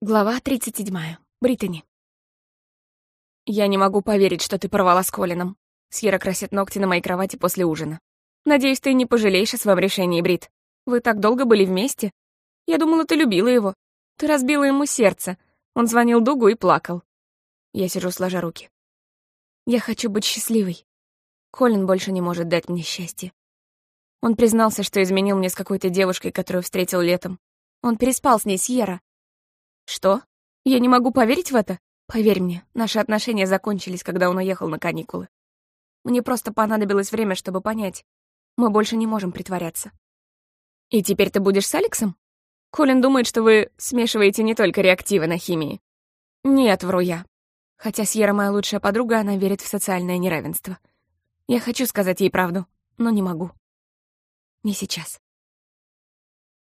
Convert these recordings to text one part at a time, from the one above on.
Глава 37. Британи. «Я не могу поверить, что ты порвала с Колином». Сьерра красит ногти на моей кровати после ужина. «Надеюсь, ты не пожалеешь о своем решении, Брит. Вы так долго были вместе. Я думала, ты любила его. Ты разбила ему сердце. Он звонил Дугу и плакал». Я сижу, сложа руки. «Я хочу быть счастливой. Колин больше не может дать мне счастье. Он признался, что изменил мне с какой-то девушкой, которую встретил летом. Он переспал с ней, Сьерра. Что? Я не могу поверить в это? Поверь мне, наши отношения закончились, когда он уехал на каникулы. Мне просто понадобилось время, чтобы понять. Мы больше не можем притворяться. И теперь ты будешь с Алексом? Колин думает, что вы смешиваете не только реактивы на химии. Нет, вру я. Хотя Сьерра моя лучшая подруга, она верит в социальное неравенство. Я хочу сказать ей правду, но не могу. Не сейчас.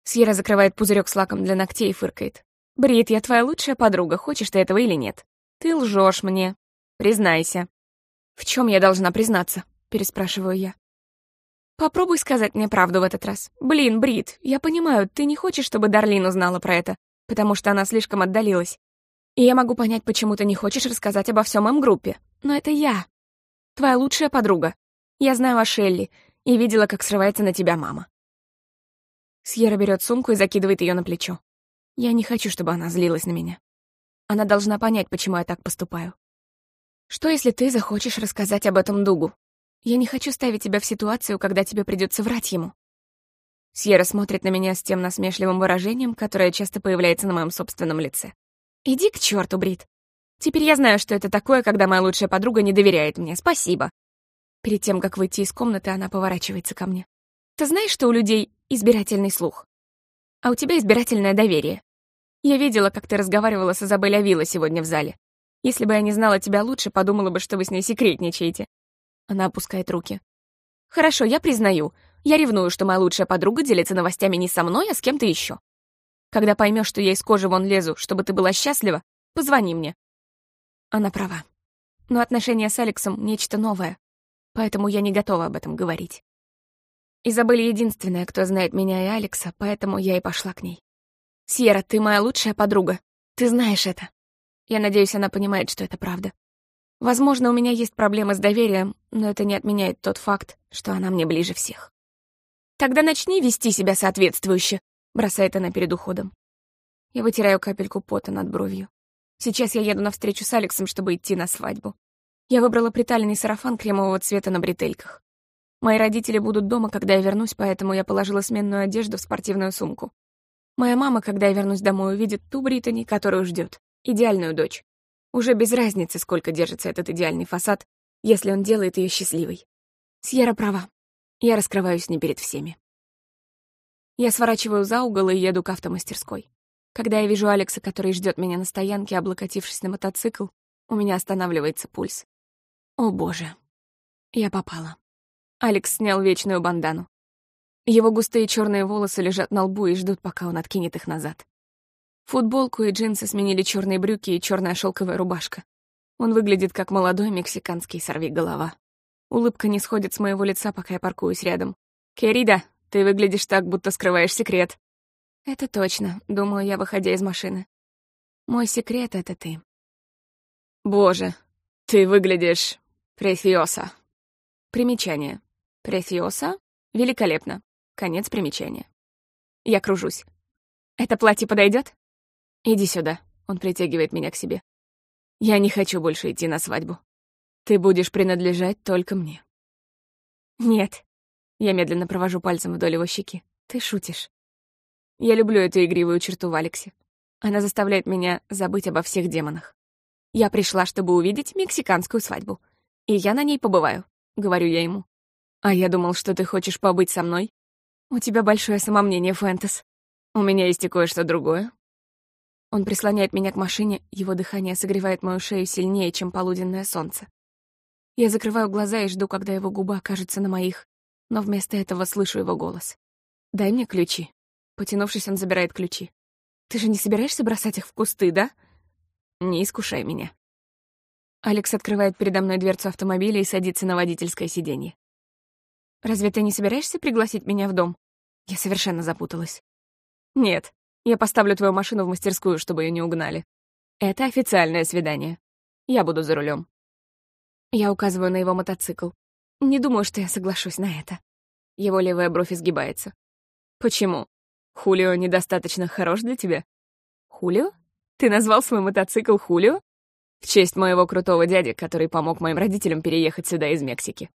Сьерра закрывает пузырек с лаком для ногтей и фыркает. «Брит, я твоя лучшая подруга, хочешь ты этого или нет? Ты лжешь мне. Признайся». «В чем я должна признаться?» — переспрашиваю я. «Попробуй сказать мне правду в этот раз. Блин, Брит, я понимаю, ты не хочешь, чтобы Дарлин узнала про это, потому что она слишком отдалилась. И я могу понять, почему ты не хочешь рассказать обо всем им группе. Но это я. Твоя лучшая подруга. Я знаю о Шелли и видела, как срывается на тебя мама». Сьерра берет сумку и закидывает ее на плечо. Я не хочу, чтобы она злилась на меня. Она должна понять, почему я так поступаю. Что, если ты захочешь рассказать об этом Дугу? Я не хочу ставить тебя в ситуацию, когда тебе придется врать ему. Сьерра смотрит на меня с тем насмешливым выражением, которое часто появляется на моем собственном лице. «Иди к черту, Брит. Теперь я знаю, что это такое, когда моя лучшая подруга не доверяет мне. Спасибо». Перед тем, как выйти из комнаты, она поворачивается ко мне. «Ты знаешь, что у людей избирательный слух? А у тебя избирательное доверие. Я видела, как ты разговаривала с Изабель Авила сегодня в зале. Если бы я не знала тебя лучше, подумала бы, что вы с ней секретничаете». Она опускает руки. «Хорошо, я признаю. Я ревную, что моя лучшая подруга делится новостями не со мной, а с кем-то еще. Когда поймешь, что я из кожи вон лезу, чтобы ты была счастлива, позвони мне». Она права. Но отношения с Алексом — нечто новое, поэтому я не готова об этом говорить. Изабель единственная, кто знает меня и Алекса, поэтому я и пошла к ней. «Сьерра, ты моя лучшая подруга. Ты знаешь это». Я надеюсь, она понимает, что это правда. Возможно, у меня есть проблемы с доверием, но это не отменяет тот факт, что она мне ближе всех. «Тогда начни вести себя соответствующе», — бросает она перед уходом. Я вытираю капельку пота над бровью. Сейчас я еду на встречу с Алексом, чтобы идти на свадьбу. Я выбрала приталенный сарафан кремового цвета на бретельках. Мои родители будут дома, когда я вернусь, поэтому я положила сменную одежду в спортивную сумку. Моя мама, когда я вернусь домой, увидит ту Британи, которую ждет, идеальную дочь. Уже без разницы, сколько держится этот идеальный фасад, если он делает ее счастливой. Сьерра права. Я раскрываюсь не перед всеми. Я сворачиваю за угол и еду к автомастерской. Когда я вижу Алекса, который ждет меня на стоянке, облокотившись на мотоцикл, у меня останавливается пульс. О боже. Я попала. Алекс снял вечную бандану. Его густые черные волосы лежат на лбу и ждут, пока он откинет их назад. Футболку и джинсы сменили черные брюки и черная шелковая рубашка. Он выглядит как молодой мексиканский сорвиголова. Улыбка не сходит с моего лица, пока я паркуюсь рядом. «Керида, ты выглядишь так, будто скрываешь секрет». «Это точно», — думаю я, выходя из машины. «Мой секрет — это ты». «Боже, ты выглядишь... префиоса». Примечание. Префиоса — великолепно. Конец примечания. Я кружусь. «Это платье подойдет? Иди сюда. Он притягивает меня к себе. Я не хочу больше идти на свадьбу. Ты будешь принадлежать только мне. Нет. Я медленно провожу пальцем вдоль его щеки. Ты шутишь. Я люблю эту игривую черту в Алексе. Она заставляет меня забыть обо всех демонах. Я пришла, чтобы увидеть мексиканскую свадьбу. И я на ней побываю, говорю я ему. А я думал, что ты хочешь побыть со мной «У тебя большое самомнение, Фэнтес. У меня есть и кое-что другое». Он прислоняет меня к машине, его дыхание согревает мою шею сильнее, чем полуденное солнце. Я закрываю глаза и жду, когда его губа окажутся на моих, но вместо этого слышу его голос. «Дай мне ключи». Потянувшись, он забирает ключи. «Ты же не собираешься бросать их в кусты, да?» «Не искушай меня». Алекс открывает передо мной дверцу автомобиля и садится на водительское сиденье. «Разве ты не собираешься пригласить меня в дом?» Я совершенно запуталась. «Нет, Я поставлю твою машину в мастерскую, чтобы ее не угнали. Это официальное свидание. Я буду за рулем. Я указываю на его мотоцикл. Не думаю, что я соглашусь на это. Его левая бровь изгибается. Почему? Хулио недостаточно хорош для тебя? Хулио? Ты назвал свой мотоцикл Хулио? В честь моего крутого дяди, который помог моим родителям переехать сюда из Мексики.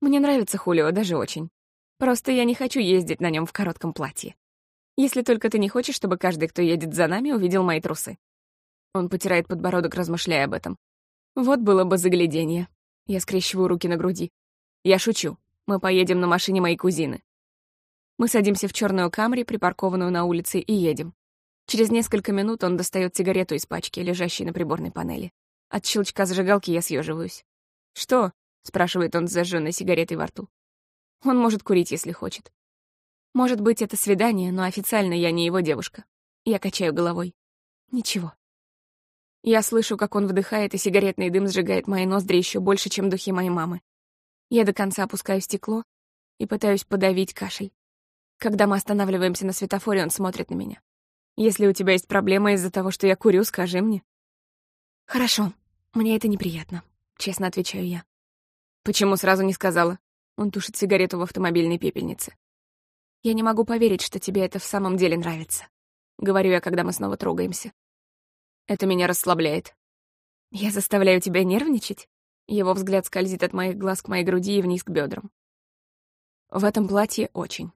Мне нравится Хулио даже очень. Просто я не хочу ездить на нем в коротком платье. Если только ты не хочешь, чтобы каждый, кто едет за нами, увидел мои трусы. Он потирает подбородок, размышляя об этом. Вот было бы загляденье. Я скрещиваю руки на груди. Я шучу. Мы поедем на машине моей кузины. Мы садимся в черную камри, припаркованную на улице, и едем. Через несколько минут он достает сигарету из пачки, лежащей на приборной панели. От щелчка зажигалки я съеживаюсь. «Что?» — спрашивает он с зажженной сигаретой во рту. Он может курить, если хочет. Может быть, это свидание, но официально я не его девушка. Я качаю головой. Ничего. Я слышу, как он вдыхает, и сигаретный дым сжигает мои ноздри еще больше, чем духи моей мамы. Я до конца опускаю стекло и пытаюсь подавить кашель. Когда мы останавливаемся на светофоре, он смотрит на меня. Если у тебя есть проблема из-за того, что я курю, скажи мне. Хорошо, мне это неприятно, честно отвечаю я. Почему сразу не сказала? Он тушит сигарету в автомобильной пепельнице. Я не могу поверить, что тебе это в самом деле нравится. Говорю я, когда мы снова трогаемся. Это меня расслабляет. Я заставляю тебя нервничать? Его взгляд скользит от моих глаз к моей груди и вниз к бедрам. В этом платье очень.